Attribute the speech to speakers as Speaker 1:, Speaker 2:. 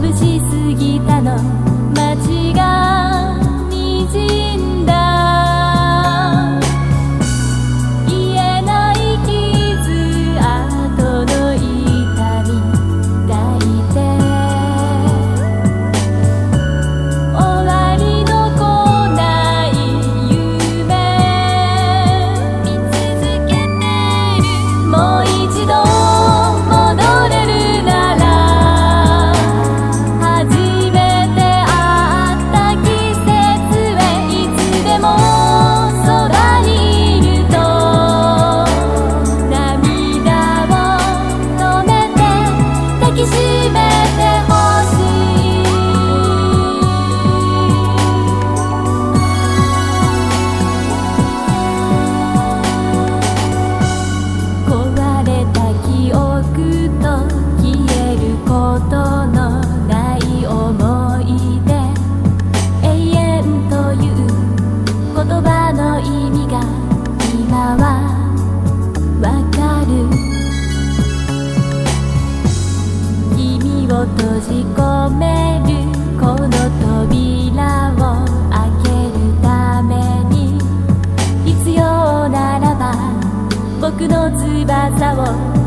Speaker 1: 眩しすぎたの。を閉じ込めるこの扉を開けるために必要ならば僕の翼を